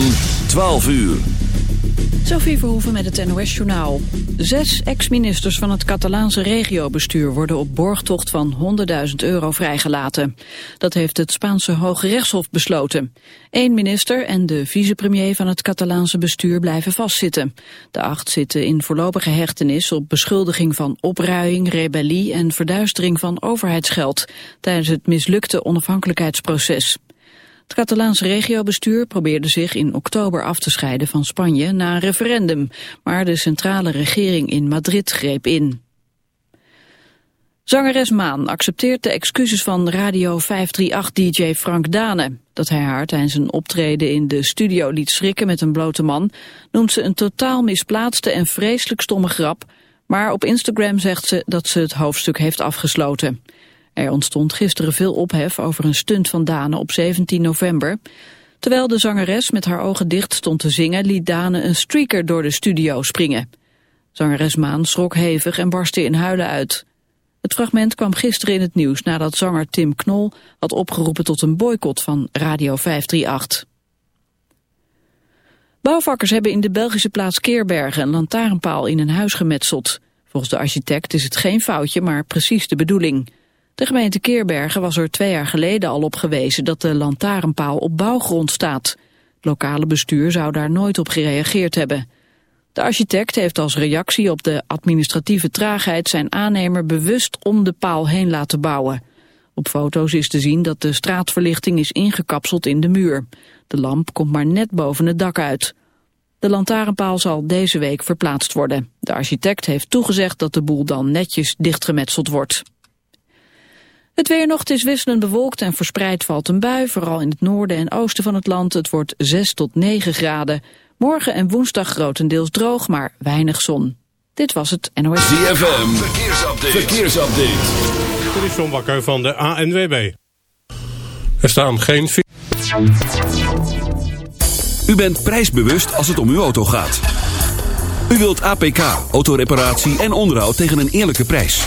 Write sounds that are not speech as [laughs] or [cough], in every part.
van 12 uur. Sophie Verhoeven met het NOS-journaal. Zes ex-ministers van het Catalaanse regiobestuur worden op borgtocht van 100.000 euro vrijgelaten. Dat heeft het Spaanse Hoge Rechtshof besloten. Eén minister en de vicepremier van het Catalaanse bestuur blijven vastzitten. De acht zitten in voorlopige hechtenis op beschuldiging van opruiing, rebellie en verduistering van overheidsgeld tijdens het mislukte onafhankelijkheidsproces. Het Catalaanse regiobestuur probeerde zich in oktober af te scheiden van Spanje na een referendum, maar de centrale regering in Madrid greep in. Zangeres Maan accepteert de excuses van Radio 538-dj Frank Dane. Dat hij haar tijdens een optreden in de studio liet schrikken met een blote man... noemt ze een totaal misplaatste en vreselijk stomme grap... maar op Instagram zegt ze dat ze het hoofdstuk heeft afgesloten. Er ontstond gisteren veel ophef over een stunt van Dane op 17 november. Terwijl de zangeres met haar ogen dicht stond te zingen... liet Dane een streaker door de studio springen. Zangeres Maan schrok hevig en barstte in huilen uit. Het fragment kwam gisteren in het nieuws nadat zanger Tim Knol... had opgeroepen tot een boycott van Radio 538. Bouwvakkers hebben in de Belgische plaats Keerbergen... een lantaarnpaal in een huis gemetseld. Volgens de architect is het geen foutje, maar precies de bedoeling... De gemeente Keerbergen was er twee jaar geleden al op gewezen dat de lantaarnpaal op bouwgrond staat. Lokale bestuur zou daar nooit op gereageerd hebben. De architect heeft als reactie op de administratieve traagheid zijn aannemer bewust om de paal heen laten bouwen. Op foto's is te zien dat de straatverlichting is ingekapseld in de muur. De lamp komt maar net boven het dak uit. De lantaarnpaal zal deze week verplaatst worden. De architect heeft toegezegd dat de boel dan netjes dichtgemetseld wordt. Het weer nog, is wisselend bewolkt en verspreid valt een bui, vooral in het noorden en oosten van het land. Het wordt 6 tot 9 graden. Morgen en woensdag grotendeels droog, maar weinig zon. Dit was het NOS. ZFM, verkeersupdate. verkeersupdate. Dit is John Bakker van de ANWB. Er staan geen... U bent prijsbewust als het om uw auto gaat. U wilt APK, autoreparatie en onderhoud tegen een eerlijke prijs.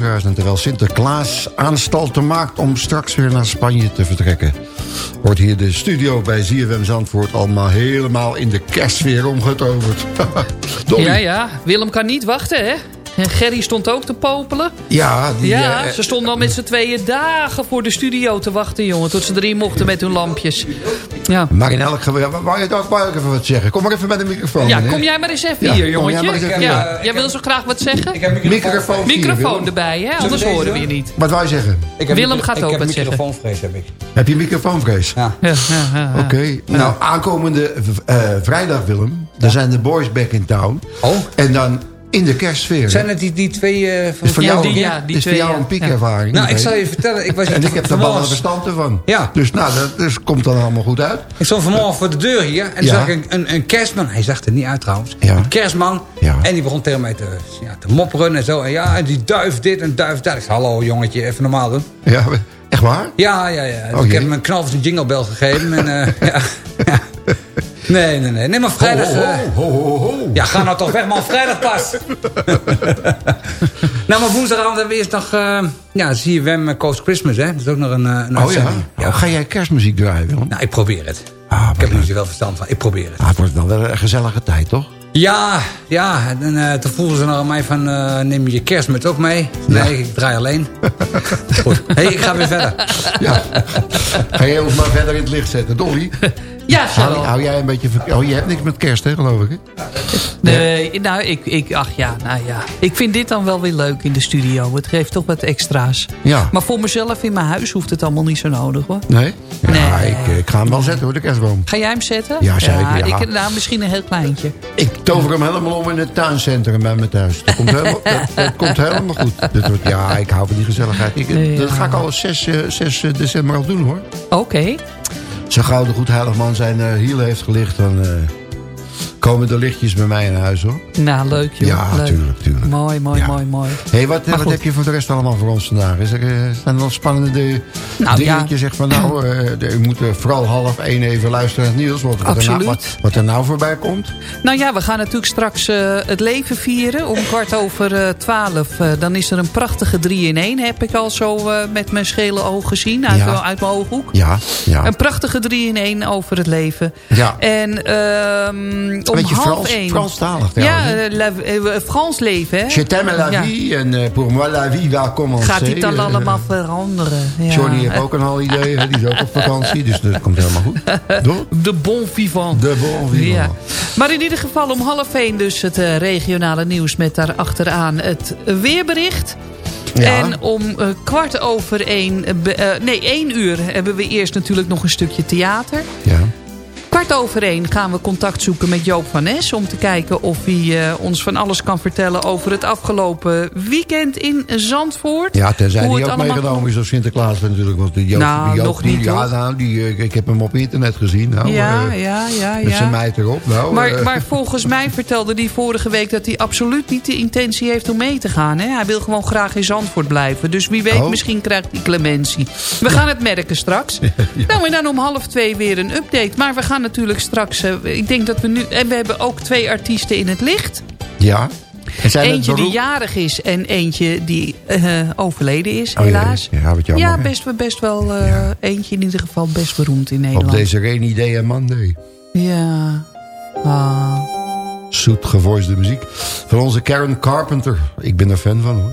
Luisteraars. En terwijl Sinterklaas aanstalten maakt om straks weer naar Spanje te vertrekken... wordt hier de studio bij ZFM Zandvoort... allemaal helemaal in de kerstsfeer omgetoverd. [laughs] Ja, ja. Willem kan niet wachten, hè? En Gerry stond ook te popelen. Ja, die, Ja, eh, ze stonden al met z'n tweeën dagen voor de studio te wachten, jongen. Tot ze erin mochten met hun lampjes. Ja, maar in elk geval, wou je ook wou ik even wat zeggen? Kom maar even met de microfoon. ja meneer. kom jij maar eens even Ja, hier, jij jongetje. even ja, jij wil zo graag wat zeggen? Ik heb microfoon. Microfoon vier, Microfoon erbij, hè? Anders deze horen we je niet. Wat wou je zeggen? Ik heb Willem gaat ook Ik wat heb zeggen. microfoonvrees, heb ik. Heb je microfoonvrees? Ja. Ja, ja, ja, ja. Oké, nou aankomende eh, vrijdag Willem, daar zijn de boys back in town. Oh. En dan in de kerstsfeer. Zijn het die, die twee eh, van is voor jou, die- ja, die is voor twee, jou ja. een piekervaring. Nou, ik zal je. vertellen. Ik, was [laughs] En ik heb er ballen verstand ervan. Ja. Dus nou, dat dus komt dan allemaal goed uit. Ik stond vanmorgen voor de deur hier en toen Ja. zag ik een, een, een kerstman. Hij zag er niet uit trouwens. Ja. Een kerstman. Ja. En die begon tegen mij te, ja, te mopperen en zo. En ja, en die duif dit en duif dat. Ik zei, hallo jongetje, even normaal doen. Ja, echt waar? Ja, ja, ja. Dus Oh, ik jee. heb hem een knal van zijn jinglebel gegeven. En, eh, [laughs] ja, ja. [laughs] Nee, nee, nee. Nee, maar vrijdag... Ho, ho, eh, ho, ho, ho. Ja, ga nou toch weg, man. Vrijdag pas. [laughs] nou, maar woensdagavond hebben we eerst nog... eh ja, ZFM Coast Christmas, hè. Dat is ook nog een, eh, een Oh ja? Ga jij kerstmuziek draaien, Willem? Nou, ik probeer het. Ah, ik heb er zoveel verstand van. Ik probeer het. Ah, het wordt wel wel een gezellige tijd, toch? Ja, ja. En eh, toen vroegen ze nog aan mij van... eh, neem je je kerstmuts ook mee? Nee, ik draai alleen. [laughs] Goed. hey, ik ga weer verder. Ja. Ga jij ons maar verder in het licht zetten. Dolly, [laughs] Ja, hou, hou jij een beetje... Oh, je hebt niks met kerst, hè, geloof ik, hè? Nee, nou, ik, ik, ach ja, nou ja. Ik vind dit dan wel weer leuk in de studio. Het geeft toch wat extra's. Ja. Maar voor mezelf in mijn huis hoeft het allemaal niet zo nodig, hoor. Nee? Ja, Nee. ik, ik ga hem wel zetten, hoor, de kerstboom. Ga jij hem zetten? Ja, zeker, ja. Ik, nou, misschien een heel kleintje. Ik tover hem helemaal om in het tuincentrum bij mijn thuis. Dat komt helemaal, [laughs] dat, dat komt helemaal goed. Dat wordt, ja, ik hou van die gezelligheid. Ik. Dat ga ik al 6, eh, 6 december al doen, hoor. Oké. Zo gauw de goed heilig man zijn eh, hielen heeft gelicht... dan eh, komen de lichtjes bij mij in huis, hoor. Nou, leuk joh. Ja, leuk. tuurlijk, tuurlijk. Mooi, mooi, Ja. mooi, mooi. Hé, hey, wat, Maar wat goed. heb je voor de rest allemaal voor ons vandaag? Is er, eh, zijn er nog spannende Nou, dingen ja. dat je zegt van... nou, de- u moet eh, vooral half één even luisteren naar het nieuws... Wat, er nou, wat, wat er nou voorbij komt? Nou ja, we gaan natuurlijk straks het leven vieren. Om kwart over eh, twaalf. dan is er een prachtige 3-in-1. Heb ik al zo met mijn schele oog gezien. Uit, Ja. uit mijn ooghoek. Ja, ja. Een prachtige 3-in-1 over het leven. Ja. En ehm om Beetje half Frans, één... Franstalig Ja, eh, la- eh, Frans leven, hè? Je t'aime la vie en eh, pour moi la vie va commencer. Gaat dit dan allemaal veranderen? Ja. Johnny heeft ook een al idee, die is ook op vakantie, dus dat komt helemaal goed. [laughs] De bon vivant. De bon vivant. Ja. Maar in ieder geval om half één dus het regionale nieuws met daarachteraan het weerbericht. Ja. En om kwart over één, nee één uur hebben we eerst natuurlijk nog een stukje theater. Ja. Kwart over één gaan we contact zoeken met Joop van Nes... om te kijken of hij eh, ons van alles kan vertellen over het afgelopen weekend in Zandvoort. Ja, tenzij Hoe die het ook allemaal- meegenomen is als Sinterklaas natuurlijk. Want die Joop, Nou, die Joop, nog die- niet, Ja, nou, die, eh, ik heb hem op internet gezien. Nou, Ja, eh, ja, ja, Met zijn ja. meid erop. Nou, Maar, maar volgens mij vertelde hij vorige week dat hij absoluut niet de intentie heeft om mee te gaan. Hè? Hij wil gewoon graag in Zandvoort blijven. Dus wie weet, Oh. misschien krijgt hij clementie. We gaan het merken straks. [laughs] Nou, en dan om half twee weer een update. Maar we gaan natuurlijk straks... eh, ik denk dat we nu... En we hebben ook twee artiesten in het licht. ja. En zijn Eentje die jarig is en eentje die eh, overleden is, Oh, helaas. Ja, wat jammer. Ja, best, best wel eh, eentje in ieder geval best beroemd in Nederland. Op deze Rainy Day en Monday. Ja. Ah. Zoet gevoisde muziek. Van onze Karen Carpenter. Ik ben er fan van hoor.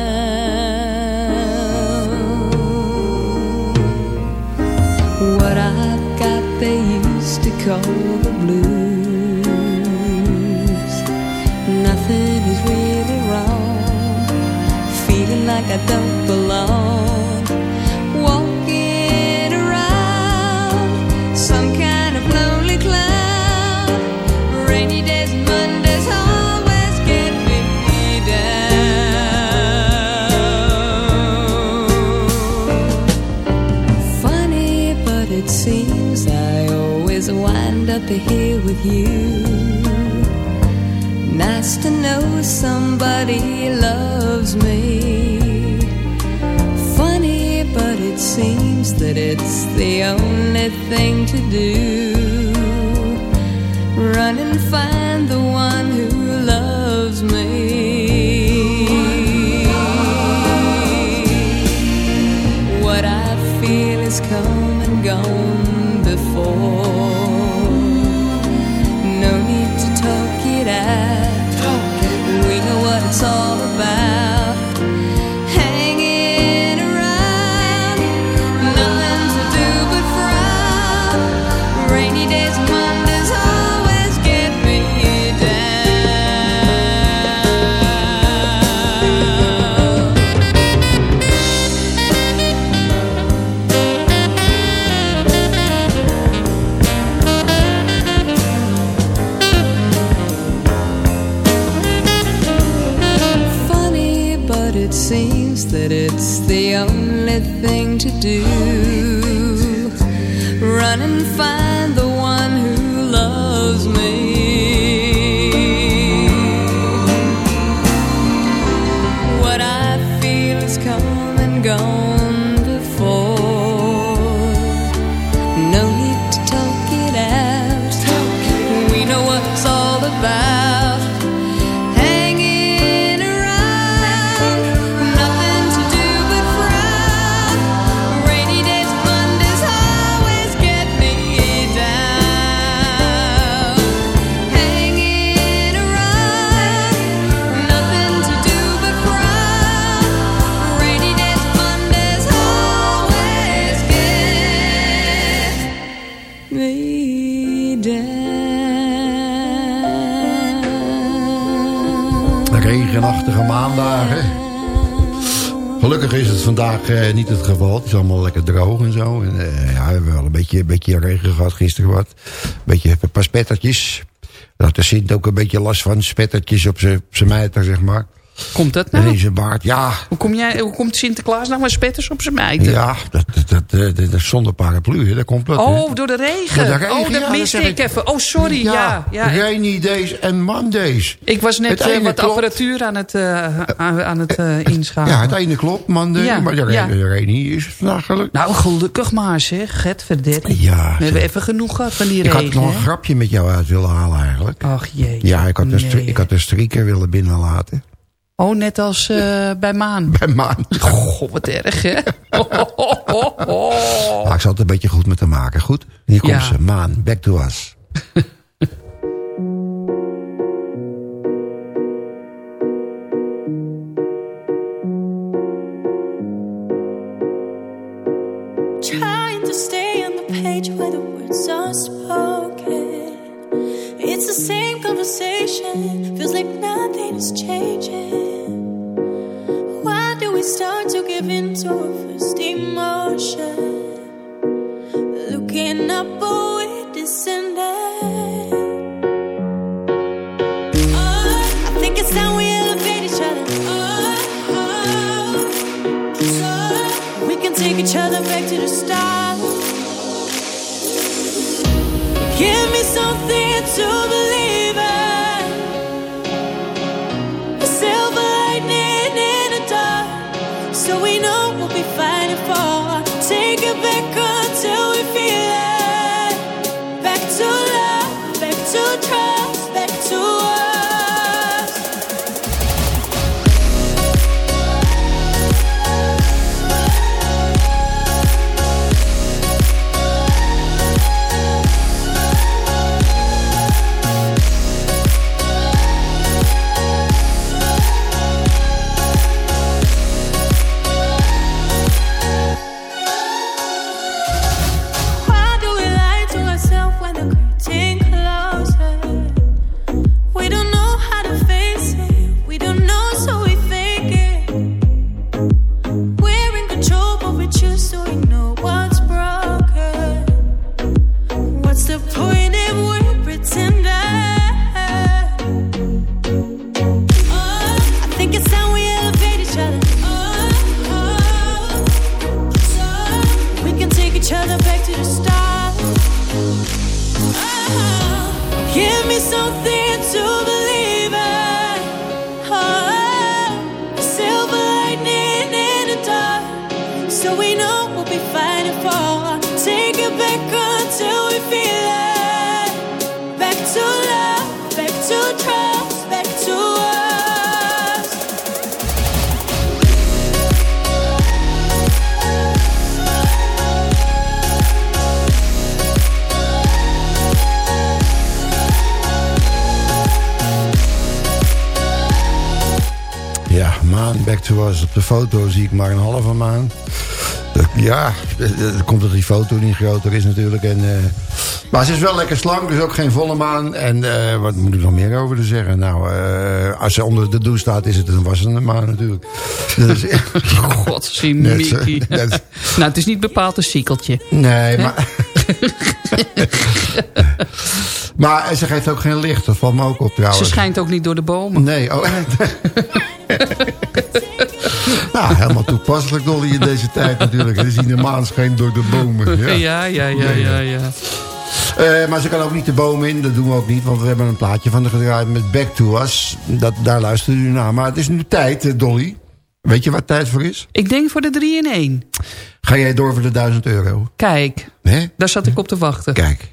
Call the blues. Nothing is really wrong. Feeling like I don't with you. Nice to know somebody loves me. Funny, but it seems that it's the only thing to do. Run and find do. Run and find Gelukkig is het vandaag eh, niet het geval. Het is allemaal lekker droog en zo. En, eh, ja, we hebben wel een beetje, een beetje regen gehad gisteren wat. Een beetje een paar spettertjes. Daar had de Sint ook een beetje last van. Spettertjes op zijn mijter, zeg maar. Komt dat nou? zijn baard. Ja, Hoe, kom jij, hoe komt Sinterklaas nou met spetters op zijn mijten? ja dat, dat, dat, dat, dat zonder paraplu. hè. Dat komt dat. Oh, door de regen. Door de regen, oh, dat ja, miste ik even. Oh, sorry. Ja, ja. rainy days en Mondays. Ik was net eh, ene wat klopt. apparatuur aan het, eh, aan, het eh, inschakelen. Ja, het ene klopt, Monday. Ja, maar de ja. rainy is vandaag gelukkig. Nou, gelukkig maar zeg. Het verderrie. Ja, We hebben even genoeg gehad van die Ik had regen. nog een grapje met jou uit willen halen eigenlijk. Ach jee. Ja, ik had, Nee. ik had een strieker willen binnenlaten. Oh, net als eh, bij Maan. Bij Maan. Goh, wat erg hè. Oh, oh, oh, oh. Ah, ik zal het een beetje goed met te maken. Goed? Hier komt Ja. ze. Maan, back to us. [laughs] Trying to stay on the page where the words are spoken. It's the same conversation, feels like nothing is changing. your Back to us. Op de foto zie ik maar een halve maan. Ja, dat komt dat die foto niet groter is natuurlijk. En, eh, maar ze is wel lekker slank, dus ook geen volle maan. En eh, wat moet ik nog meer over te zeggen? Nou, eh, als ze onder de douche staat, is het een wassende maan natuurlijk. Dus, [laughs] Mickey. net- nou, het is niet bepaald een siekeltje. Nee, maar... [laughs] maar ze geeft ook geen licht, dat valt me ook op trouwens. Ze schijnt ook niet door de bomen. Nee, oh. [laughs] [laughs] nou, helemaal toepasselijk Dolly in deze tijd natuurlijk. Er zien de maan schijnt door de bomen. [laughs] Ja. Ja, ja, ja, ja, ja. Eh, maar ze kan ook niet de bomen in, dat doen we ook niet. Want we hebben een plaatje van de gedraaid met Back to Us. Dat, daar luisteren u naar. Maar het is nu tijd, eh, Dolly. Weet je waar tijd voor is? Ik denk voor de 3 in 1. Ga jij door voor de 1000 euro? Kijk, daar zat ik op te wachten. Kijk.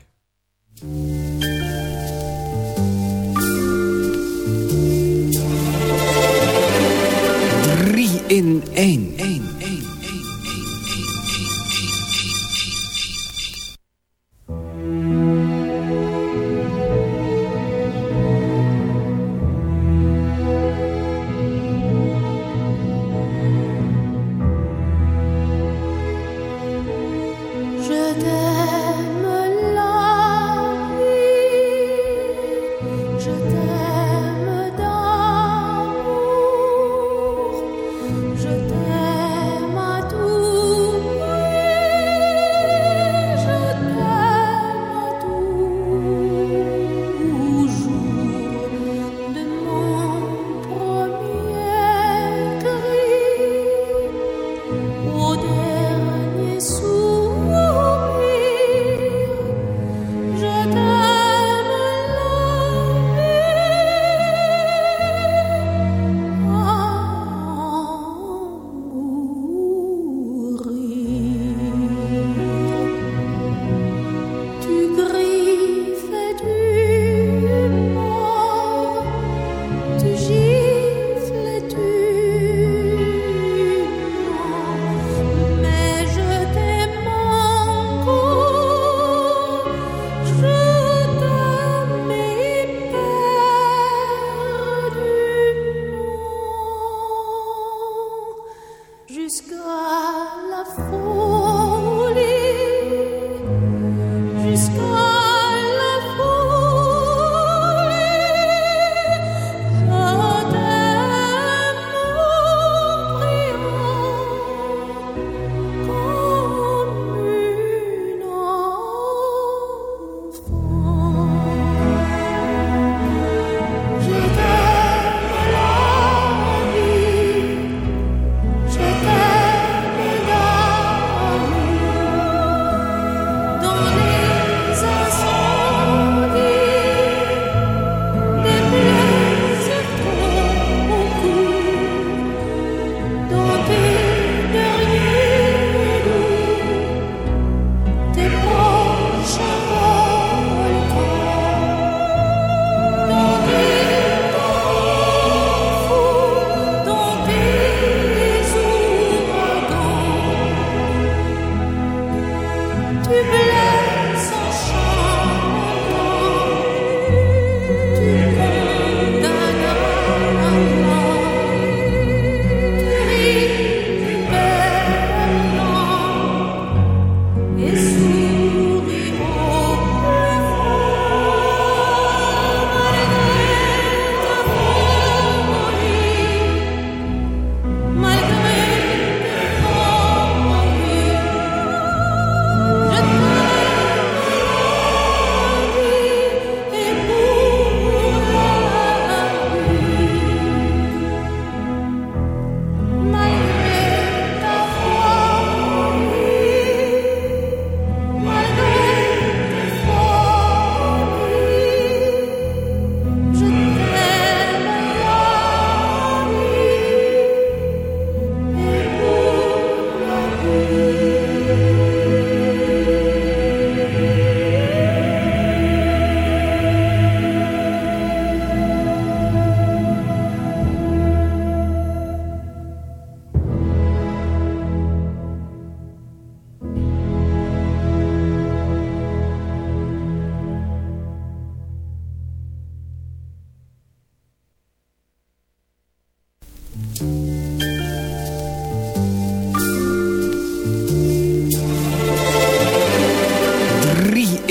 In één.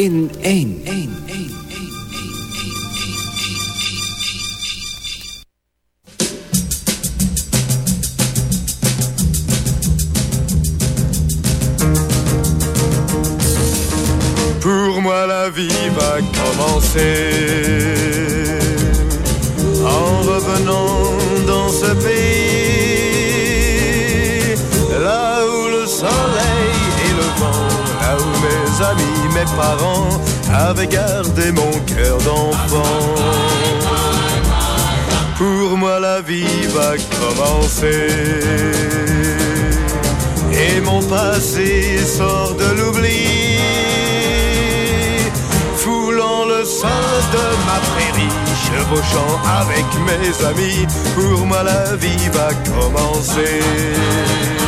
In één. Pour mes amis, pour moi la vie va commencer.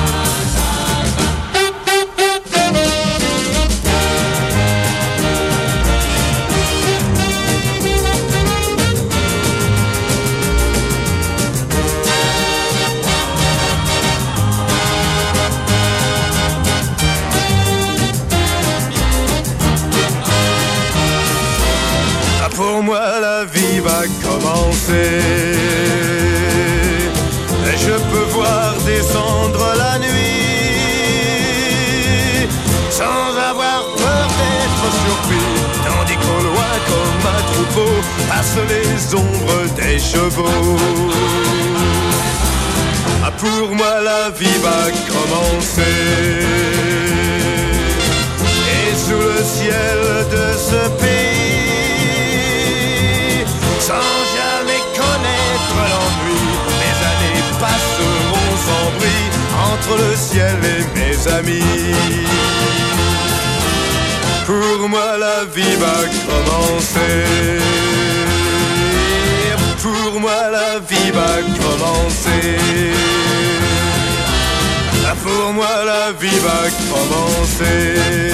Le ciel et mes amis. Pour moi la vie va commencer. Pour moi la vie va commencer. Ah, Pour moi la vie va commencer.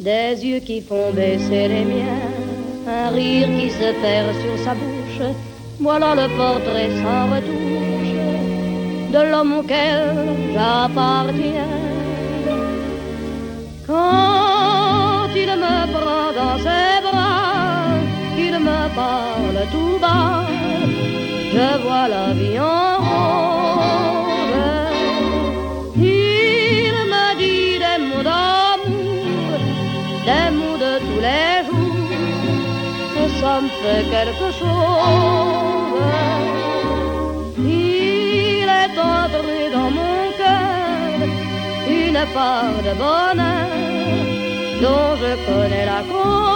Des yeux qui font baisser les miens, un rire qui se perd sur sa bouche. Voilà le portrait sans l'homme auquel j'appartiens. Quand il me prend dans ses bras, qu'il me parle tout bas, je vois la vie en rose. Il me dit des mots d'amour, des mots de tous les jours, que ça me fait quelque part de bonheur dont je connais la cause.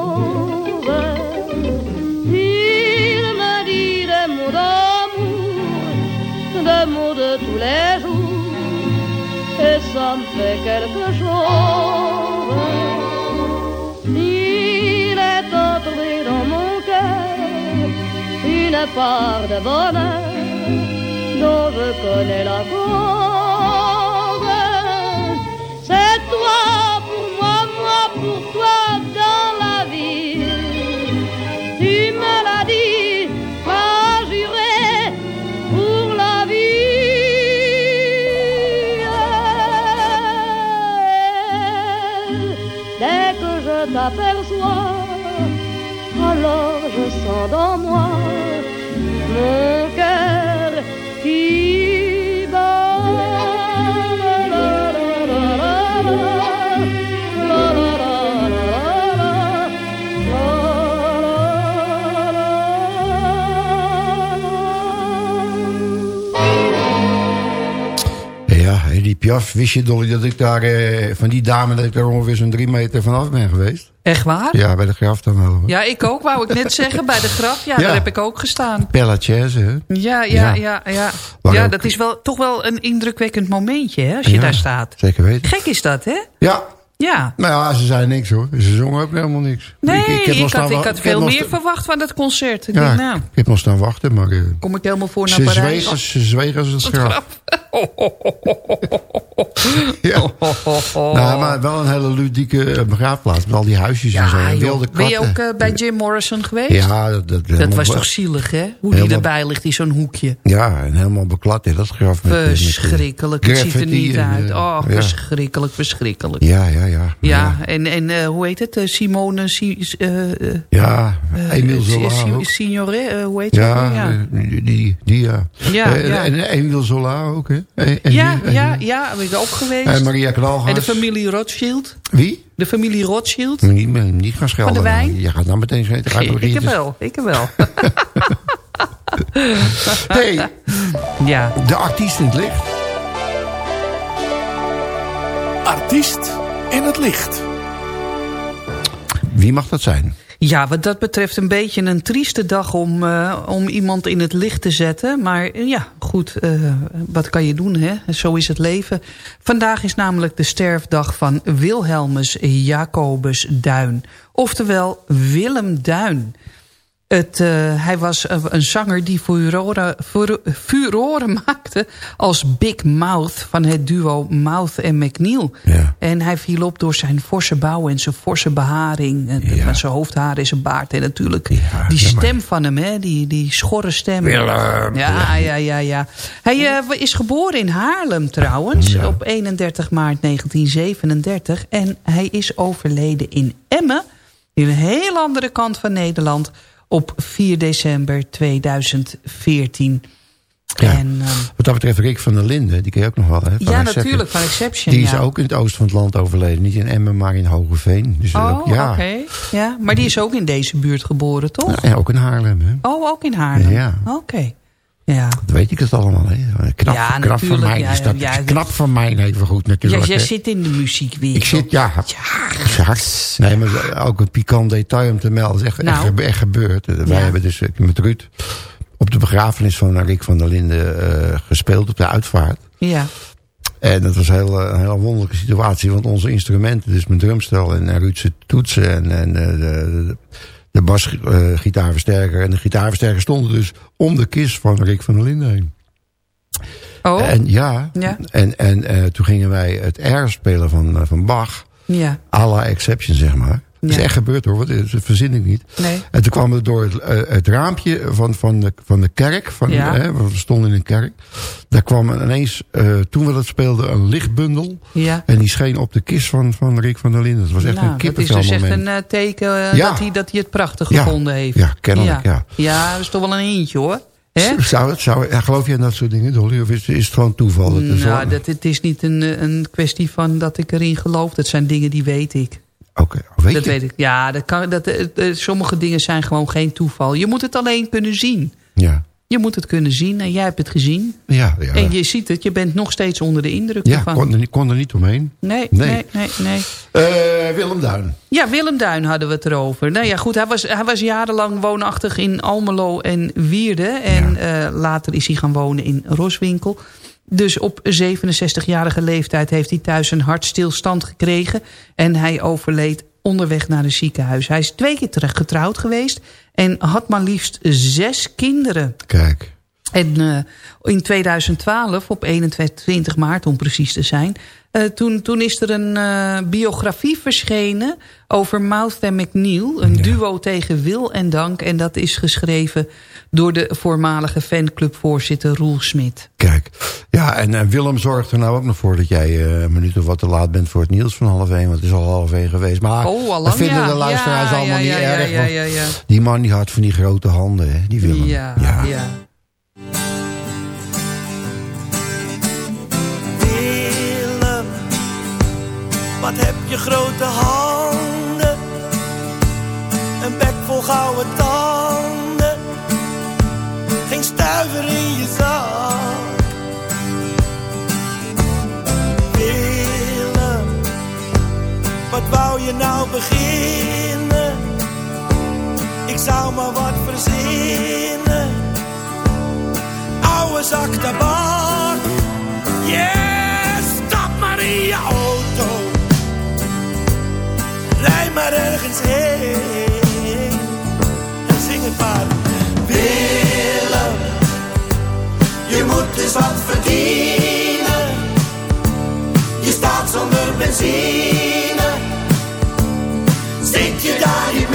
Des mots de tous les jours, et ça me fait quelque chose. Il est entré dans mon cœur une part de bonheur dont je connais la cause. C'est toi pour moi, moi pour toi Ja, en die Piaf, wist je Dolly dat ik daar, eh, van die dame, dat ik er ongeveer zo'n drie meter vanaf ben geweest? Echt waar? Ja, bij de graf dan wel. hoor. Ja, ik ook, wou ik net zeggen. Bij de graf, ja, Ja. daar heb ik ook gestaan. Lachaise, hè? Ja, ja, Ja. ja. ja, dat is wel, toch wel een indrukwekkend momentje, hè, als je daar staat. Zeker weten. Gek is dat, hè? Ja. Ja. Nou ja, ze zei niks hoor. Ze zongen ook helemaal niks. Nee, ik, had, ik had veel meer verwacht van dat concert. Ik Ja, denk, nou, ik heb nog staan wachten, maar... eh, kom ik helemaal voor naar ze, Parijs. zweeg ze zweeg als het graf. [laughs] Ja. Nou, maar wel een hele ludieke eh, begraafplaats. Met al die huisjes en zo. En wilde Ben je katten. ook eh, bij Jim Morrison geweest? Ja, dat, dat, Dat was toch zielig, hè? Hoe Helemaal- die erbij ligt in zo'n hoekje. Ja, en helemaal beklad in dat graf. Met, eh, met, Verschrikkelijk. Het ziet er niet en, uit. Oh, ja. verschrikkelijk, verschrikkelijk. Ja, ja, ja. Ja, en, en eh, hoe heet het? Simone... Si, eh, Ja, Emile Zola. Signore, hoe heet? Ja, ook? ja. die, die, ja. Ja, ja. En Emile Zola ook, hè? En, en Ja, en ja, die- ja, ben ik ook geweest. En Maria Knalhans. En de familie Rothschild. Wie? De familie Rothschild. Niet, niet gaan schelden. Van de wijn? Je gaat dan meteen zo. Ga Ik heb wel, ik heb wel. [laughs] Hey, ja. de artiest in het licht. Artiest in het licht. Wie mag dat zijn? Ja, wat dat betreft een beetje een trieste dag om, eh, om iemand in het licht te zetten. Maar eh, ja, goed, eh, wat kan je doen, hè? Zo is het leven. Vandaag is namelijk de sterfdag van Wilhelmus Jacobus Duin. Oftewel Willem Duin. Het, eh, hij was een een zanger die furore, furo- furoren maakte als Big Mouth van het duo Mouth en McNeil. Ja. En hij viel op door zijn forse bouw en zijn forse beharing. En Met zijn hoofdhaar en zijn baard. En natuurlijk die stem van hem, hè? Die, die schorre stem. Willem. Ja, ja, ja, ja. Hij eh, is geboren in Haarlem trouwens. Op 31 maart 1937. En hij is overleden in Emmen. In een heel andere kant van Nederland. Op 4 december 2014. Ja. En, ehm, Wat dat betreft Rick van der Linden, die ken je ook nog wel. Hè, ja, natuurlijk, van Exception. Die is ook in het oosten van het land overleden. Niet in Emmen, maar in Hogeveen. Dus Oh, ook, ja. oké. Ja, maar die is ook in deze buurt geboren, toch? Ja, ook in Haarlem. Hè. Oh, ook in Haarlem? Ja. Oké. Ja. Dat weet ik het allemaal. Hè. Knap, Ja, knap van mij. ja, is dat, ja, knap van mij, even goed natuurlijk. jij zit in de muziekwereld. Ik zit, ja. ja. Nee, maar ook een pikant detail om te melden. Dat is echt, Nou. echt, echt gebeurd. Wij hebben dus eh, met Ruud op de begrafenis van Rick van der Linden eh, gespeeld op de uitvaart. Ja. En dat was een hele, een hele wonderlijke situatie. Want onze instrumenten, dus mijn drumstel en, Ruudse toetsen en, en eh, de, de, de basgitaarversterker en de gitaarversterker stonden dus om de kist van Rick van der Linden heen. Oh, En ja, Ja. en, en eh, toen gingen wij het air spelen van, eh, van Bach. ja. à la Exception, zeg maar. Dat is echt gebeurd hoor, want dat verzin ik niet. Nee. En toen kwam het door het, eh, het raampje van, van, de, van de kerk. Van, Ja. hè, we stonden in een kerk. Daar kwam ineens, eh, toen we dat speelden, een lichtbundel. Ja. En die scheen op de kist van, van Rick van der Linden. Dat was echt Nou, een dat is kippenvel dus echt moment. een eh, teken dat, hij, dat hij het prachtig gevonden heeft. Ja, kennelijk, ja. Ja, dat is toch wel een eentje hoor. Zou het, zou, ja, geloof je in dat soort dingen, Dolly? Of is, is het gewoon toeval? Dat is Nou, dat, het is niet een, een kwestie van dat ik erin geloof. Dat zijn dingen die weet ik. Oké, dat je? weet ik. Ja, dat kan, dat, eh, eh, sommige dingen zijn gewoon geen toeval. Je moet het alleen kunnen zien. Ja, Je moet het kunnen zien en jij hebt het gezien. ja, ja. En je ziet het, je bent nog steeds onder de indruk ja ervan. kon, er, niet- kon er niet omheen. Nee, Nee. nee, nee, nee. Eh, Willem Duin. Ja, Willem Duin hadden we het erover. Nou ja, goed, hij was, hij was jarenlang woonachtig in Almelo en Wierde. En later is hij gaan wonen in Roswinkel. Dus op 67-jarige leeftijd heeft hij thuis een hartstilstand gekregen. En hij overleed onderweg naar het ziekenhuis. Hij is twee keer terug getrouwd geweest. En had maar liefst zes kinderen. Kijk. En eh, in 2012, op 21 maart om precies te zijn... Eh, toen, toen is er een eh, biografie verschenen over Mouth en McNeil. Een duo tegen wil en dank. En dat is geschreven door de voormalige fanclubvoorzitter Roel Smit. Kijk, ja, en eh, Willem zorgt er nou ook nog voor dat jij eh, een minuut of wat te laat bent voor het nieuws van half één. Want het is al half één geweest. Maar Oh, al lang, dat vinden ja. de luisteraars Ja, allemaal niet erg. ja, want ja, ja. Die man die had van die grote handen, hè, die Willem. Ja, ja. Wat heb je grote handen, een bek vol gouden tanden, geen stuiver in je zak. Willem, wat wou je nou beginnen? Ik zou maar wat verzinnen, oude zak. Yeah, ergens heen. En zing het maar. Willem, je moet eens wat verdienen. Je staat zonder benzine. Zit je daar niet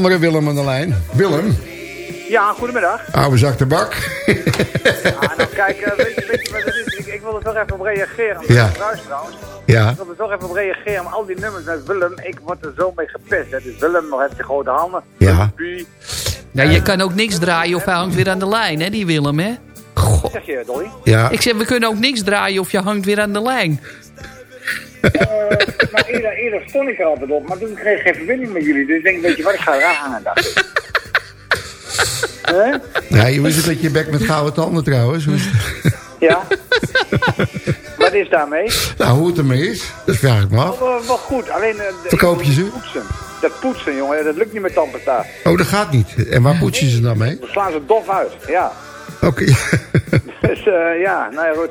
andere Willem aan de lijn. Willem, Ja, goedemiddag. oude zak tabak. Ah, nou kijk, weet, je, weet je wat het is? Ik, ik wil er toch even op reageren. Ja. Trouwens. Ja. Ik wil er toch even op reageren. Maar al die nummers met Willem, ik word er zo mee gepest. Hè. Dus Willem nog heeft zijn grote handen. Ja. Ja, je kan ook niks draaien of hij hangt weer aan de lijn, hè, die Willem, hè? zeg je, Dolly? Ja. Ik zeg, we kunnen ook niks draaien of je hangt weer aan de lijn. Eh, maar eerder, eerder stond ik er altijd op. Maar toen kreeg ik geen verbinding met jullie. Dus ik denk, weet je wat, ik ga eraan hangen. dacht ik. Hè? Ja, hoe is het dat je bek met gouden tanden trouwens? Ja. wat is daarmee? Nou, hoe het ermee is, dat vraag ik me af. Oh, wel, wel goed. Alleen eh, de- Verkoop je ze? Poetsen. Dat poetsen, jongen, dat lukt niet met tandpasta. Oh, dat gaat niet. En waar poets je ze dan mee? We slaan ze dof uit, ja. Oké. [laughs] Dus eh, ja, nou ja, goed.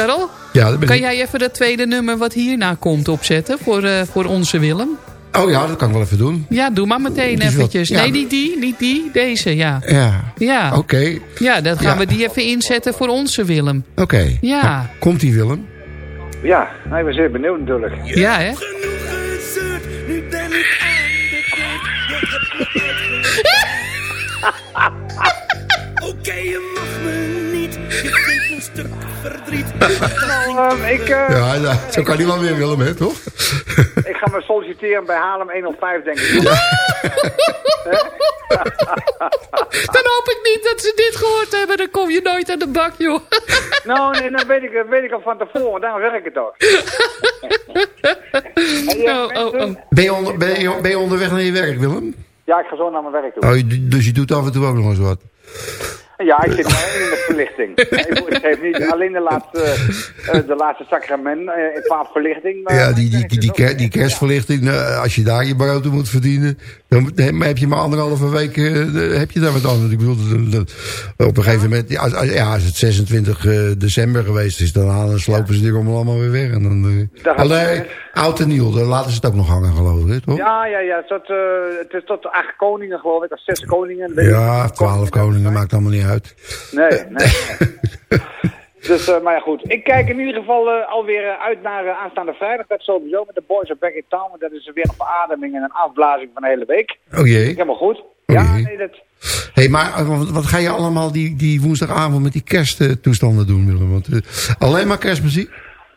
Charles, Ja, dat ben kan ik. jij even dat tweede nummer wat hierna komt opzetten voor, eh, voor onze Willem? Oh ja, dat kan ik wel even doen. Ja, doe maar meteen eventjes. ja. Nee, niet die, niet die, deze, ja. Ja. Ja, Oké. ja dan gaan Ja. we die even inzetten voor onze Willem. Oké. Ja. Nou, Komt die Willem? Ja, ik ben zeer benieuwd natuurlijk. Ja, hè? Nu ben ik aan de. Oké, stuk verdriet. Nou, [laughs] ik, eh, Ja, zo kan die wel weer Willem, hè, toch? [laughs] ik ga me solliciteren bij Haarlem 105, denk ik. [laughs] Dan hoop ik niet dat ze dit gehoord hebben. Dan kom je nooit aan de bak, joh. nou, nee, dat weet ik, dat weet ik al van tevoren. Daarom werk ik het eh, Oh, oh, mensen? oh. Ben je, onder, ben, je, ben je onderweg naar je werk, Willem? Ja, ik ga zo naar mijn werk toe. Oh, dus je doet af en toe ook nog eens wat? Ja, ik zit maar in de verlichting. Ik, geef niet alleen de laatste, eh, de laatste sacrament eh, qua verlichting. maar- Ja, die, die, die, die kerstverlichting, eh, als je daar je brood moet verdienen... dan heb je maar anderhalve week eh, heb je daar wat anders. Ik bedoel, op een gegeven moment... ja, Als, ja, als het 26 eh, december geweest is... dan, halen- slopen ze die rommel allemaal weer weg. En dan, eh, alleen, oud en nieuw, dan laten ze het ook nog hangen, geloof ik, toch? Ja, ja, ja. Tot, het is tot acht koningen, geloof ik. Of zes koningen. Ja, twaalf koningen, maakt allemaal niet uit. Nee, nee. [laughs] dus, eh, maar ja, goed. Ik kijk in ieder geval eh, alweer eh, uit naar aanstaande vrijdag. Dat sowieso met de Boys of Back in Town. Want dat is weer een verademing en een afblazing van de hele week. Oh jee. Helemaal goed. Oh ja, nee, dat... hey, maar wat, ga je allemaal die, die woensdagavond met die kersttoestanden doen, Willem? Want alleen maar kerstmuziek?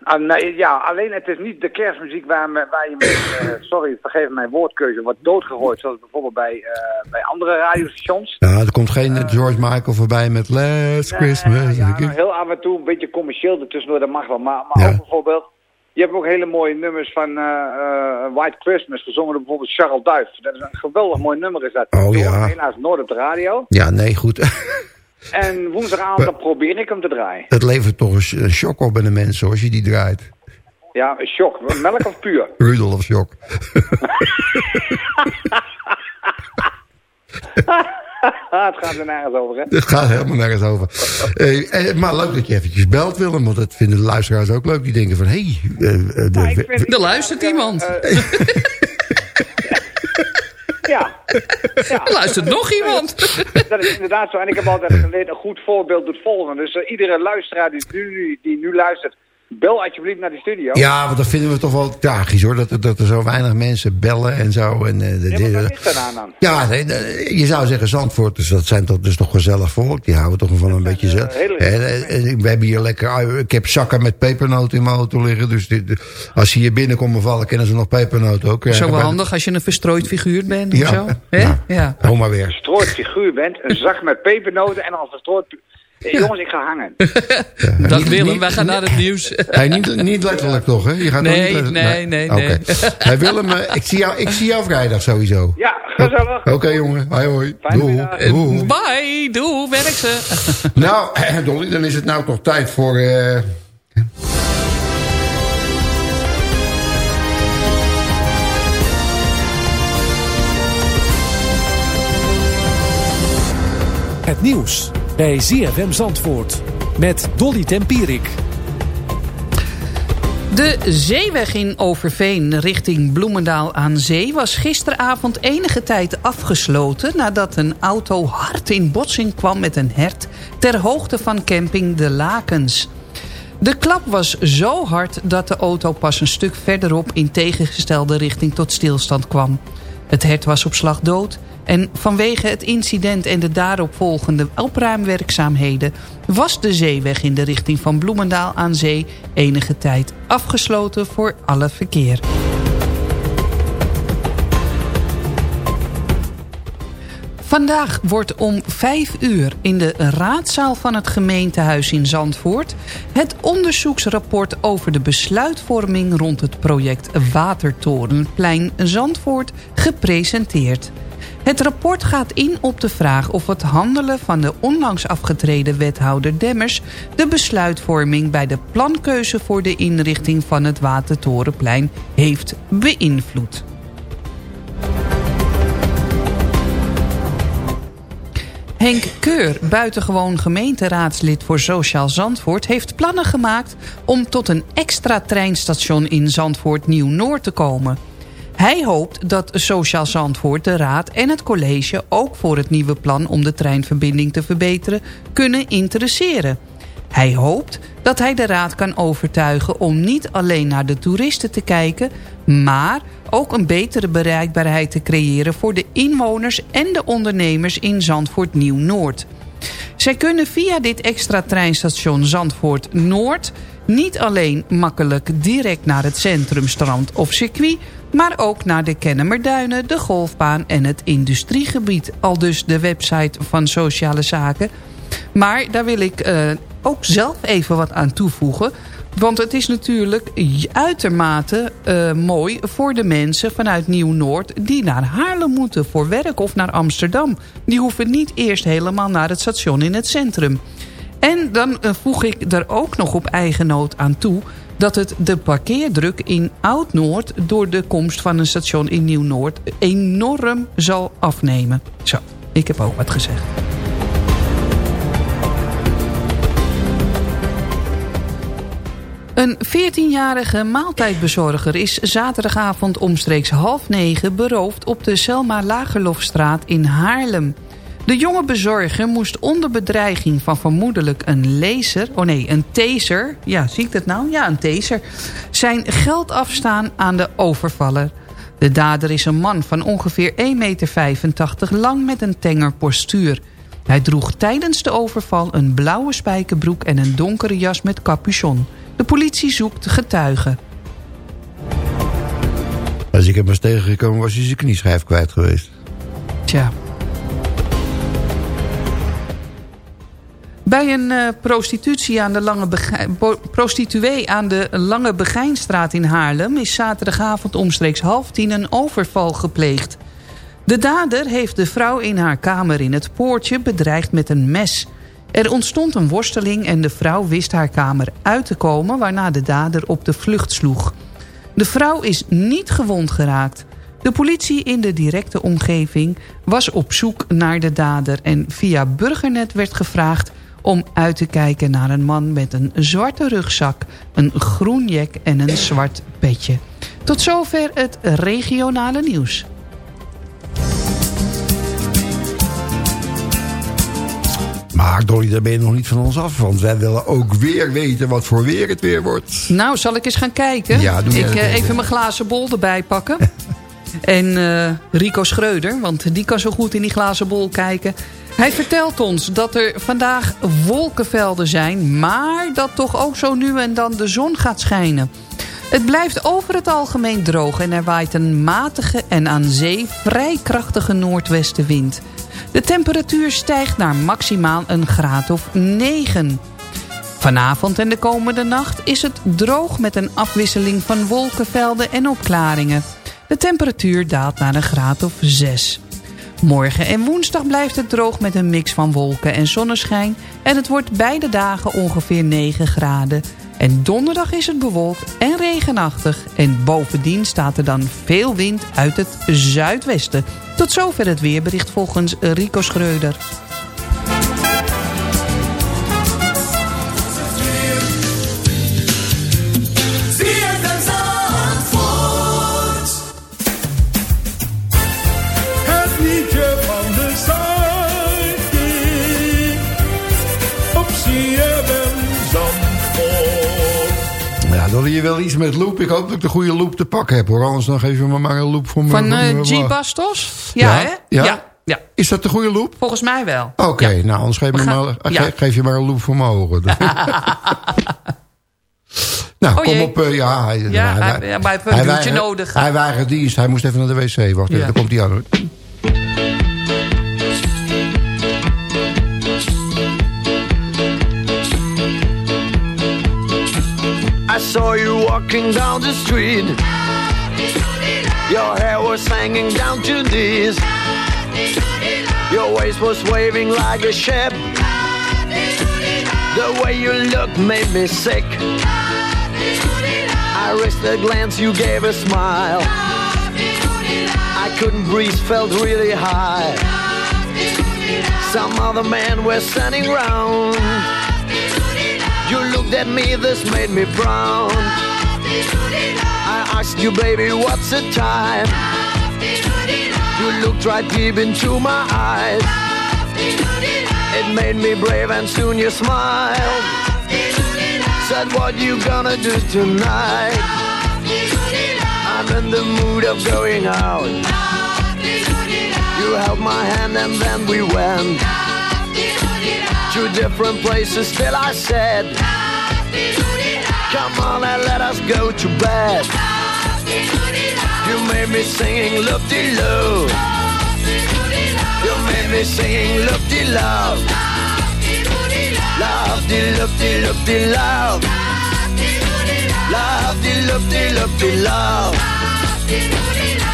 Ah, nee, ja, alleen het is niet de kerstmuziek waar, me, waar je met, eh, sorry, vergeef mijn woordkeuze, wordt doodgegooid. Zoals bijvoorbeeld bij, eh, bij andere radiostations. Ja, er komt geen eh, George Michael voorbij met Last Christmas. Ja, nou, heel af en toe een beetje commercieel ertussendoor, dat mag wel. Maar, maar Ja. ook bijvoorbeeld, Je hebt ook hele mooie nummers van White Christmas, gezongen door bijvoorbeeld Charles Duif. Dat is een geweldig mooi nummer is dat. Oh, ja. Helaas nooit op de radio. Ja, nee, goed. [laughs] En woensdagavond dan probeer ik hem te draaien. Het levert toch een een shock op bij de mensen hoor, als je die draait. Ja, een shock. Melk of puur? [laughs] Rudolf Shock. [laughs] het gaat er nergens over, hè? Het gaat helemaal nergens over. Eh, eh, maar leuk dat je eventjes belt, Willem. Want dat vinden de luisteraars ook leuk. Die denken van, hé... Hey, eh, de- Er luistert iemand. [laughs] Ja. ja. Er luistert nog iemand. Dat is inderdaad zo. En ik heb altijd geleerd, een goed voorbeeld doet volgen. Dus eh, iedere luisteraar die nu, die nu luistert, bel alsjeblieft naar die studio. Ja, want dat vinden we toch wel tragisch hoor. Dat, er- dat er zo weinig mensen bellen en zo. En, eh, de- Ja, de- wat er aan dan? Ja, nee, je zou zeggen Zandvoort, dus dat zijn toch, dus toch gezellig volk. Die houden toch van een beetje zo. eh, hele En, en, en we hebben hier lekker, ah, ik heb zakken met pepernoten in mijn auto liggen. Dus dit, als ze hier binnenkomen vallen, kennen ze nog pepernoten ook. Zo wel handig als je een verstrooid figuur bent of zo. Ja. Ja. Hou maar weer. Verstrooid figuur bent, een zak met pepernoten en dan verstrooid... Eh, Jongens, ik ga hangen. [laughs] Dag Niet- Willem, niet- wij gaan naar het nieuws. Hey, niet, niet letterlijk toch, hè? Je gaat Nee, niet letterlijk- nee, nee, nee. Oké. [laughs] Hey, Willem, eh, ik, zie jou, ik zie jou vrijdag sowieso. Ja, gezellig. Oké, jongen. Hoi, hoi. Doei. middag. Doei. Bye, doe, werk ze. [laughs] Nou, Dolly, dan is het nou toch tijd voor... eh, Het nieuws bij ZFM Zandvoort met Dolly Tempierik. De zeeweg in Overveen richting Bloemendaal aan zee... was gisteravond enige tijd afgesloten... nadat een auto hard in botsing kwam met een hert... ter hoogte van camping De Lakens. De klap was zo hard dat de auto pas een stuk verderop... in tegengestelde richting tot stilstand kwam. Het hert was op slag dood... En vanwege het incident en de daaropvolgende opruimwerkzaamheden... was de zeeweg in de richting van Bloemendaal aan zee enige tijd afgesloten voor alle verkeer. Vandaag wordt om 5 uur in de raadzaal van het gemeentehuis in Zandvoort... het onderzoeksrapport over de besluitvorming rond het project Watertorenplein Zandvoort gepresenteerd. Het rapport gaat in op de vraag of het handelen van de onlangs afgetreden wethouder Demmers... de besluitvorming bij de plankeuze voor de inrichting van het Watertorenplein heeft beïnvloed. Henk Keur, buitengewoon gemeenteraadslid voor Sociaal Zandvoort... heeft plannen gemaakt om tot een extra treinstation in Zandvoort Nieuw-Noord te komen. Hij hoopt dat Sociaal Zandvoort, de Raad en het college... ook voor het nieuwe plan om de treinverbinding te verbeteren... kunnen interesseren. Hij hoopt dat hij de Raad kan overtuigen om niet alleen naar de toeristen te kijken... maar ook een betere bereikbaarheid te creëren voor de inwoners en de ondernemers in Zandvoort Nieuw-Noord. Zij kunnen via dit extra treinstation Zandvoort Noord niet alleen makkelijk direct naar het centrum, strand of circuit... maar ook naar de Kennemerduinen, de golfbaan en het industriegebied. Al dus de website van Sociale Zaken. Maar daar wil ik eh, ook zelf even wat aan toevoegen... Want het is natuurlijk uitermate uh, mooi voor de mensen vanuit Nieuw-Noord... die naar Haarlem moeten voor werk of naar Amsterdam. Die hoeven niet eerst helemaal naar het station in het centrum. En dan uh, voeg ik er ook nog op eigen nood aan toe... dat het de parkeerdruk in Oud-Noord... door de komst van een station in Nieuw-Noord enorm zal afnemen. Zo, ik heb ook wat gezegd. Een 14-jarige maaltijdbezorger is zaterdagavond omstreeks half negen beroofd op de Selma Lagerlofstraat in Haarlem. De jonge bezorger moest onder bedreiging van vermoedelijk een laser... oh nee, een taser, ja, zie ik dat nou? Ja, een taser. Zijn geld afstaan aan de overvaller. De dader is een man van ongeveer 1,85 meter lang met een tenger postuur. Hij droeg tijdens de overval een blauwe spijkerbroek en een donkere jas met capuchon. De politie zoekt getuigen. Als ik hem was tegengekomen, was hij zijn knieschijf kwijt geweest. Tja. Bij een eh, prostitutie aan de Lange prostituee aan de Lange Begijnstraat in Haarlem... is zaterdagavond omstreeks half tien een overval gepleegd. De dader heeft de vrouw in haar kamer in het poortje bedreigd met een mes. Er ontstond een worsteling en de vrouw wist haar kamer uit te komen... waarna de dader op de vlucht sloeg. De vrouw is niet gewond geraakt. De politie in de directe omgeving was op zoek naar de dader... en via Burgernet werd gevraagd om uit te kijken naar een man met een zwarte rugzak... een groen jek en een zwart petje. Tot zover het regionale nieuws. Maar Dolly, daar ben je nog niet van ons af. Want wij willen ook weer weten wat voor weer het weer wordt. Nou, zal ik eens gaan kijken? Ja, doe ik even. even mijn glazen bol erbij pakken. [laughs] en eh, Rico Schreuder, want die kan zo goed in die glazen bol kijken. Hij vertelt ons dat er vandaag wolkenvelden zijn... maar dat toch ook zo nu en dan de zon gaat schijnen. Het blijft over het algemeen droog en er waait een matige en aan zee vrij krachtige noordwestenwind. De temperatuur stijgt naar maximaal een graad of 9. Vanavond en de komende nacht is het droog met een afwisseling van wolkenvelden en opklaringen. De temperatuur daalt naar een graad of 6. Morgen en woensdag blijft het droog met een mix van wolken en zonneschijn... en het wordt beide dagen ongeveer 9 graden. En donderdag is het bewolkt en regenachtig. En bovendien staat er dan veel wind uit het zuidwesten. Tot zover het weerbericht volgens Rico Schreuder. Je wil iets met loop. Ik hoop dat ik de goede loop te pakken heb. Hoor. Anders dan geef je me maar een loop voor me. Van eh, G. Bastos? Ja, hè? Ja? ja. ja. Is dat de goede loop? Volgens mij wel. Oké, nou anders geef, me gaan- maar, ge- geef je maar een loop voor mijn ogen. nou, Oh kom op. eh, ja, hij, Ja, hij- hij heeft een duwtje weigert- nodig. Hij weigert dienst. Hij moest even naar de wc. Wacht even, daar komt hij aan. hoor. Saw you walking down the street. Your hair was hanging down to knees. Your waist was waving like a ship. The way you looked made me sick. I risked a glance, you gave a smile. I couldn't breathe, felt really high. Some other men were standing round. You looked at me, this made me brown. I asked you, baby, what's the time? You looked right deep into my eyes. It made me brave, and soon you smiled. Said, what you gonna do tonight? I'm in the mood of going out. You held my hand, and then we went to different places. Still, I said, Come on and let us go to bed. You made me singing loop de loo. You made me singing loop de love. Love de loop de loop de love. Love de loop de loop de love.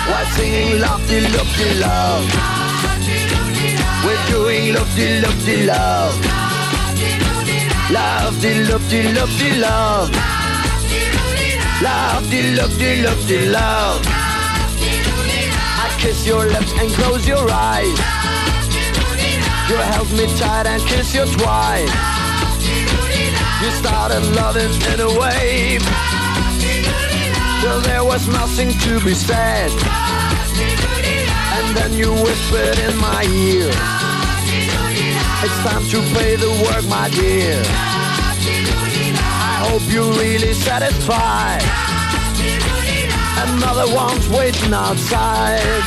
Why singing love de loop de love? Doing de loop de love. Love de loop de loop de love. Love de loop de loop de love. I kiss your lips and close your eyes. You held me tight and kiss you twice. You started loving in a wave. Till there was nothing to be said. And then you whispered in my ear. It's time to play the work, my dear. I hope you're really satisfied. Another one's waiting outside.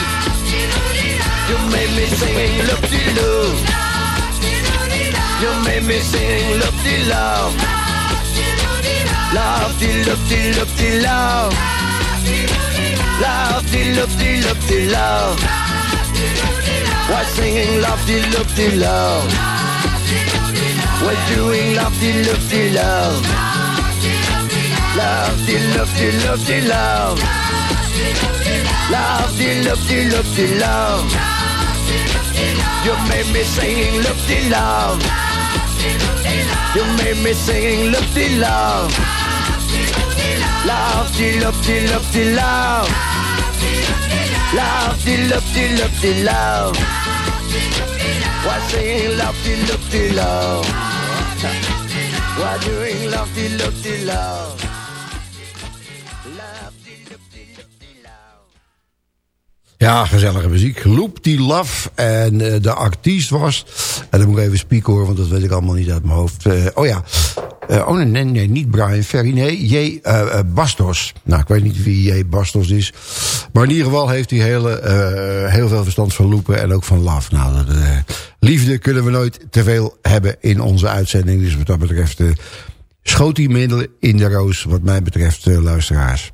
You made me singing loop de loo. You made me sing loop de love. Love de loop de loop de love. Love de loop de loop de love. Why singing loop de love? We're doing lofty, lofty love. Lofty, lofty, lofty love. Lofty, lofty, lofty love. You made me singing lofty love. You made me singing lofty love. Lofty, lofty, lofty love. Lofty, lofty, lofty love. Why singing lofty, lofty love? Why doing lofty, lofty love? Ja, gezellige muziek. Loop die Love. En eh, de artiest was... En dan moet ik even spieken hoor, want dat weet ik allemaal niet uit mijn hoofd. Eh, oh ja. Eh, oh nee, nee, nee, niet Brian Ferry. Nee, J. eh, eh, Bastos. Nou, ik weet niet wie J. Bastos is. Maar in ieder geval heeft hij hele, heel veel verstand van loopen en ook van love. Nou, dat, liefde kunnen we nooit te veel hebben in onze uitzending. Dus wat dat betreft schoot hij middelen in de roos, wat mij betreft, luisteraars.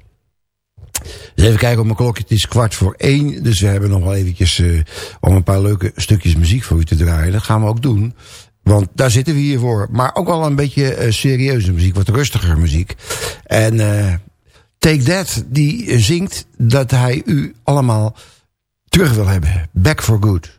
Dus even kijken op mijn klokje. Het is kwart voor één. Dus we hebben nog wel eventjes om een paar leuke stukjes muziek voor u te draaien. Dat gaan we ook doen. Want daar zitten we hier voor. Maar ook wel een beetje uh, serieuze muziek. Wat rustiger muziek. En uh, Take That, die zingt dat hij u allemaal terug wil hebben. Back for good.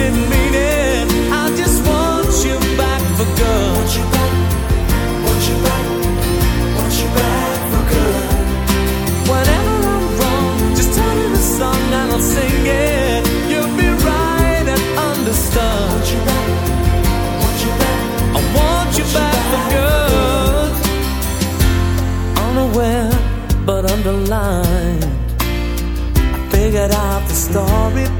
Didn't mean it. I just want you back for good. Want you back, want you back, want you back for good. Whenever I'm wrong, just tell me the song and I'll sing it. You'll be right and understood. Want you back, want you back, I want you back for good unaware but underlined. I figured out the story.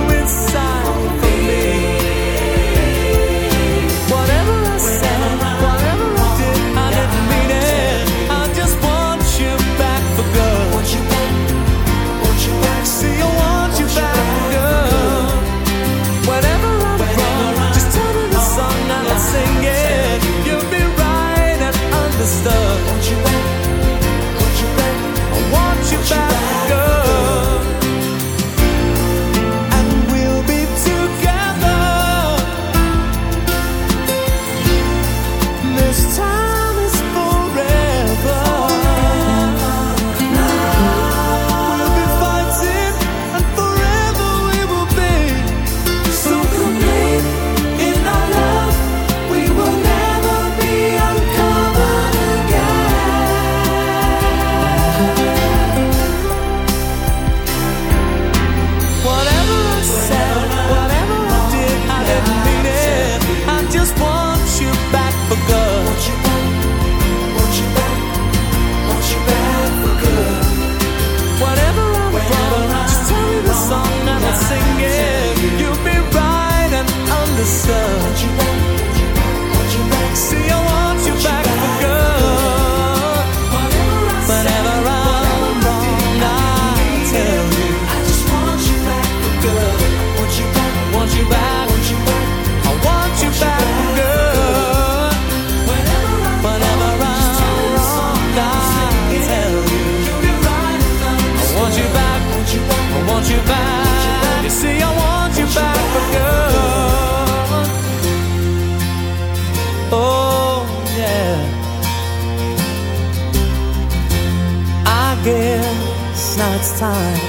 time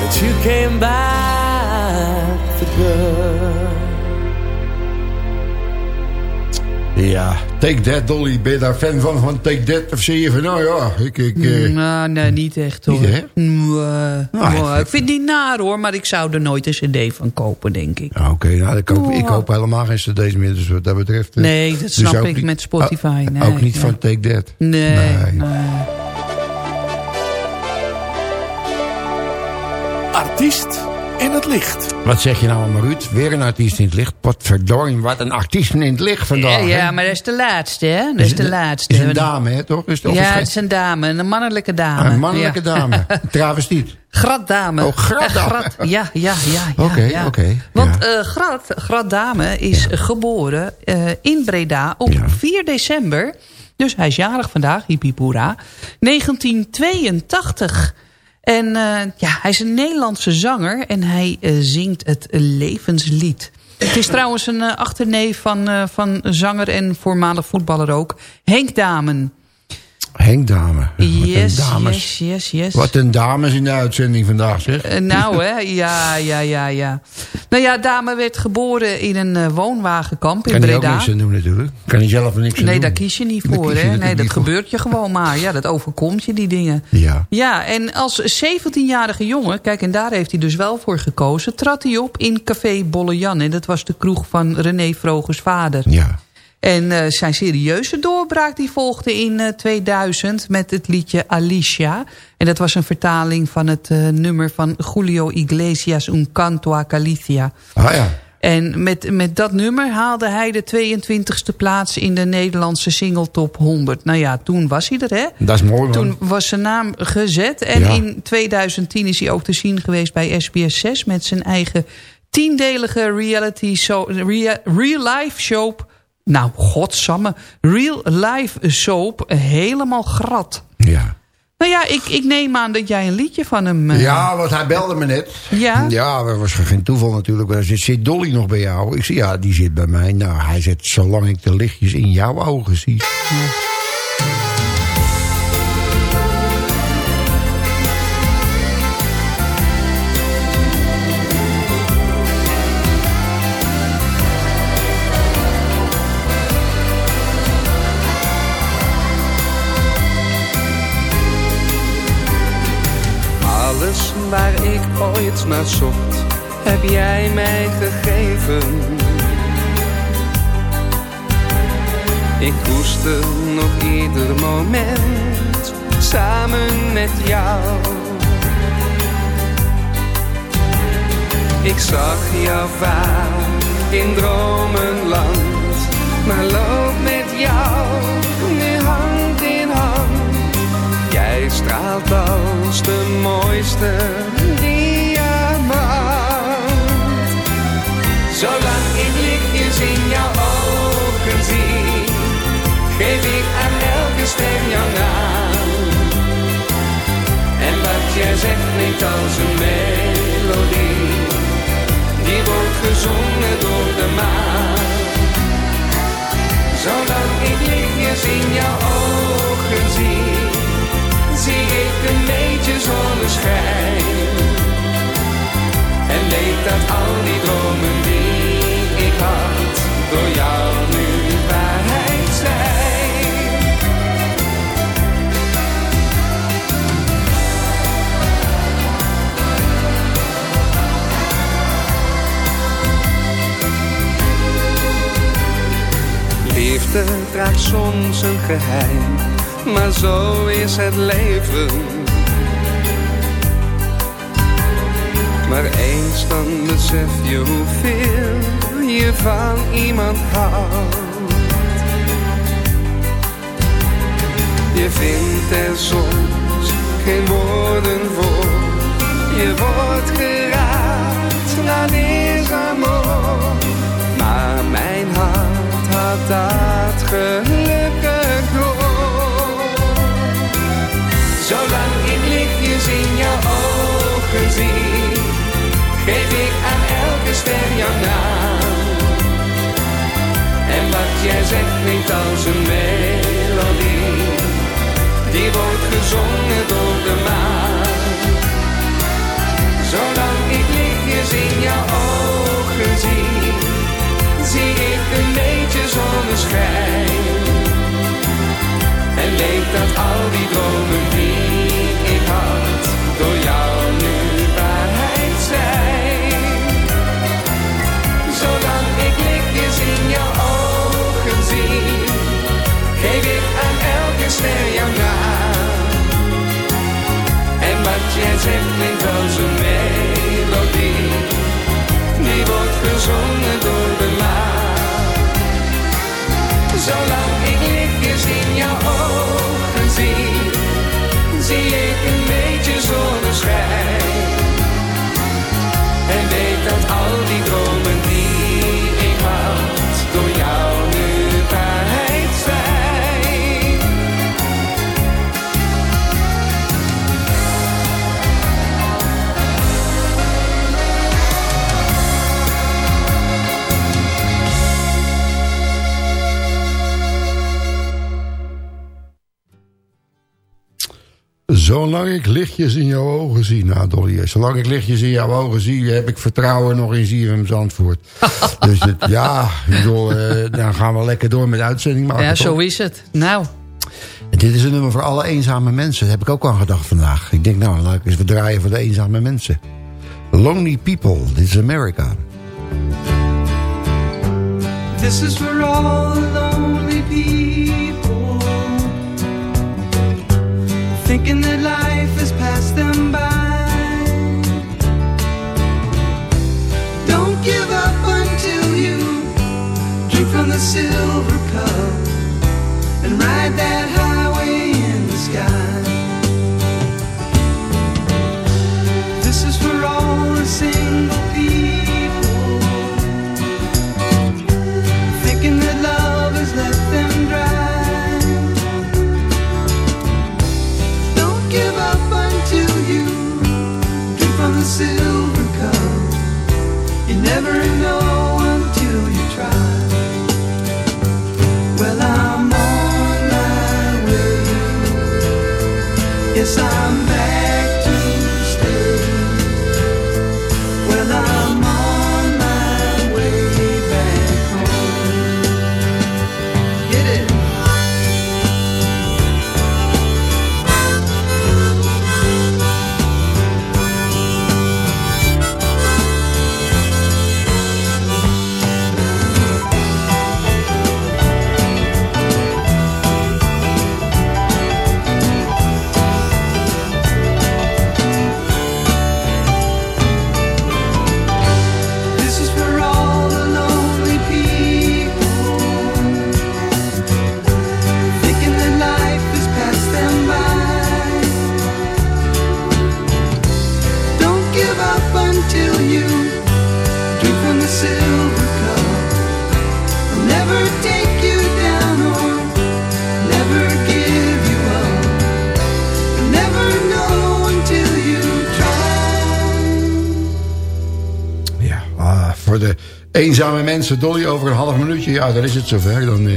that you came back for good. Ja, Take That, Dolly. Ben je daar fan van, van Take That? Of zie je van, nou ja, ik... ik eh, Nou, nee, niet echt hoor. Niet echt? Nee, Nou, ik vind niet naar hoor, maar ik zou er nooit een cd van kopen, denk ik. Ah, Oké, nou, ik, koop, ik koop helemaal geen cd's meer, dus wat dat betreft... eh, Nee, dat dus snap ik niet- met Spotify. ook- Nee, ook niet nee. van Take That. Nee, Nee. nee. Artiest in het licht. Wat zeg je nou allemaal, Ruud? Weer een artiest in het licht. Wat verdorie, wat een artiest in het licht vandaag. Ja, ja, maar dat is de laatste, hè? Dat is de laatste. is een dame, hè, toch? Is het, Ja, het is een dame, een mannelijke dame. Een mannelijke Ja. dame. [laughs] Travestiet. Gratdame. Oh, gratdame. Grat, ja, ja, ja. ja, Oké, ja. oké, Want eh Grat, Gratdame is geboren eh, in Breda op 4 december. Dus hij is jarig vandaag, hippiepoera. 1982. En eh, ja, hij is een Nederlandse zanger en hij eh, zingt het levenslied. Het is trouwens een eh, achterneef van, van zanger en voormalig voetballer ook. Henk Damen. Henk Dame. Wat Yes, dames. yes, yes, yes. Wat een dames in de uitzending vandaag, zeg. Eh, nou, hè, ja, ja, ja, ja. Nou ja, Dame werd geboren in een eh, woonwagenkamp in Kan hij ook Breda. niks aan doen natuurlijk. Kan hij zelf niks aan Nee, doen. daar kies je niet voor, je hè? Nee, dat voor. gebeurt je gewoon maar. Ja, dat overkomt je, die dingen. Ja. Ja, en als 17-jarige jongen, kijk, en daar heeft hij dus wel voor gekozen... trad hij op in Café Bolle Jan. En dat was de kroeg van René Vrogers vader. Ja. En eh, zijn serieuze doorbraak die volgde in eh, 2000 met het liedje Alicia. En dat was een vertaling van het eh, nummer van Julio Iglesias Un Canto a Galicia. Ah ja. En met, met dat nummer haalde hij de 22e plaats in de Nederlandse single top 100. Nou ja, toen was hij er, hè? Dat is mooi, man. Toen was zijn naam gezet. En Ja. in 2010 is hij ook te zien geweest bij SBS 6... met zijn eigen tiendelige reality show, rea- real life soap. Nou, godsamme. Real life soap. Helemaal grat. Ja. Nou ja, ik, ik neem aan dat jij een liedje van hem... eh, Ja, want hij belde me net. Ja? Ja, dat was geen toeval natuurlijk. Maar zit, zit Dolly nog bij jou? Ik zei, ja, die zit bij mij. Nou, hij zegt, zolang ik de lichtjes in jouw ogen zie. Alles ik ooit naar zocht, heb jij mij gegeven. Ik koester nog ieder moment samen met jou. Ik zag jou vaak in dromenland, maar loop met jou nu hand in hand. Jij straalt als de mooiste Zolang ik lichtjes in jouw ogen zie, geef ik aan elke stem jouw naam. En wat jij zegt klinkt als een melodie, die wordt gezongen door de maan. Zolang ik lichtjes in jouw ogen zie, zie ik een beetje zonneschijn. En weet dat al die draagt soms een geheim, maar zo is het leven. Maar eens dan besef je hoeveel je van iemand houdt. Je vindt er soms geen woorden voor. Je wordt geraakt, dat is amor gaat dat gelukkig door. Zolang ik lichtjes in jouw ogen zie, geef ik aan elke ster jouw naam. En wat jij zegt klinkt als een melodie, die wordt gezongen door de maan. Zolang ik lichtjes in jouw ogen zie zie ik een beetje zonneschijn. En leek dat al die dromen die ik had, door jou nu waarheid zijn. Zolang ik lichtjes in jouw ogen zie, geef ik aan elke ster jouw naam. En wat jij zegt klinkt als een melodie, die wordt gezongen door de Zolang ik lichtjes in jouw ogen zie, zie ik Zolang ik lichtjes in jouw ogen zie, nou Dolly, zolang ik lichtjes in jouw ogen zie, heb ik vertrouwen nog in ZFM Zandvoort. [laughs] dus het, ja, bedoel, eh, dan gaan we lekker door met de uitzending maken. Ja, toch? zo is het. Nou, En dit is een nummer voor alle eenzame mensen. Daar heb ik ook aan gedacht vandaag. Ik denk, nou, laat ik eens draaien voor de eenzame mensen. Lonely People, dit is America. This is for all the lonely people Thinking that life has passed them by. Don't give up until you Drink from the silver cup And ride that highway Yes, eenzame mensen. Dolly, over een half minuutje. Ja, dan is het zover. Dan, eh,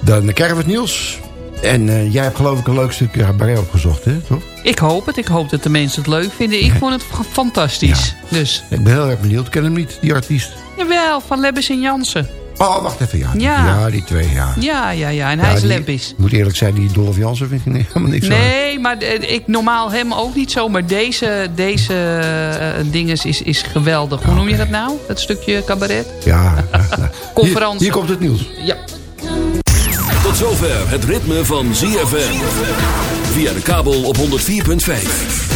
dan krijgen we het nieuws. En eh, jij hebt geloof ik een leuk stukje cabaret opgezocht, hè? Toch? ik hoop het. Ik hoop dat de mensen het leuk vinden. Ik vond het fantastisch. Dus, Ik ben heel erg benieuwd. Ik ken hem niet, die artiest. jawel, van Lebbes en Jansen. Oh, wacht even. Ja, Ja. ja, die twee, ja. Ja, ja, ja. En Ja, hij is. Ik moet eerlijk zijn, die Dolph Jansen vind ik nee, helemaal niks aan. Nee, maar eh, ik normaal hem ook niet zo. Maar deze, deze eh, dinges is, is geweldig. Hoe noem je dat nou? Dat stukje cabaret? Ja. Conferentie. [laughs] Hier, hier komt het nieuws. Ja. Tot zover het ritme van ZFM. Via de kabel op 104.5.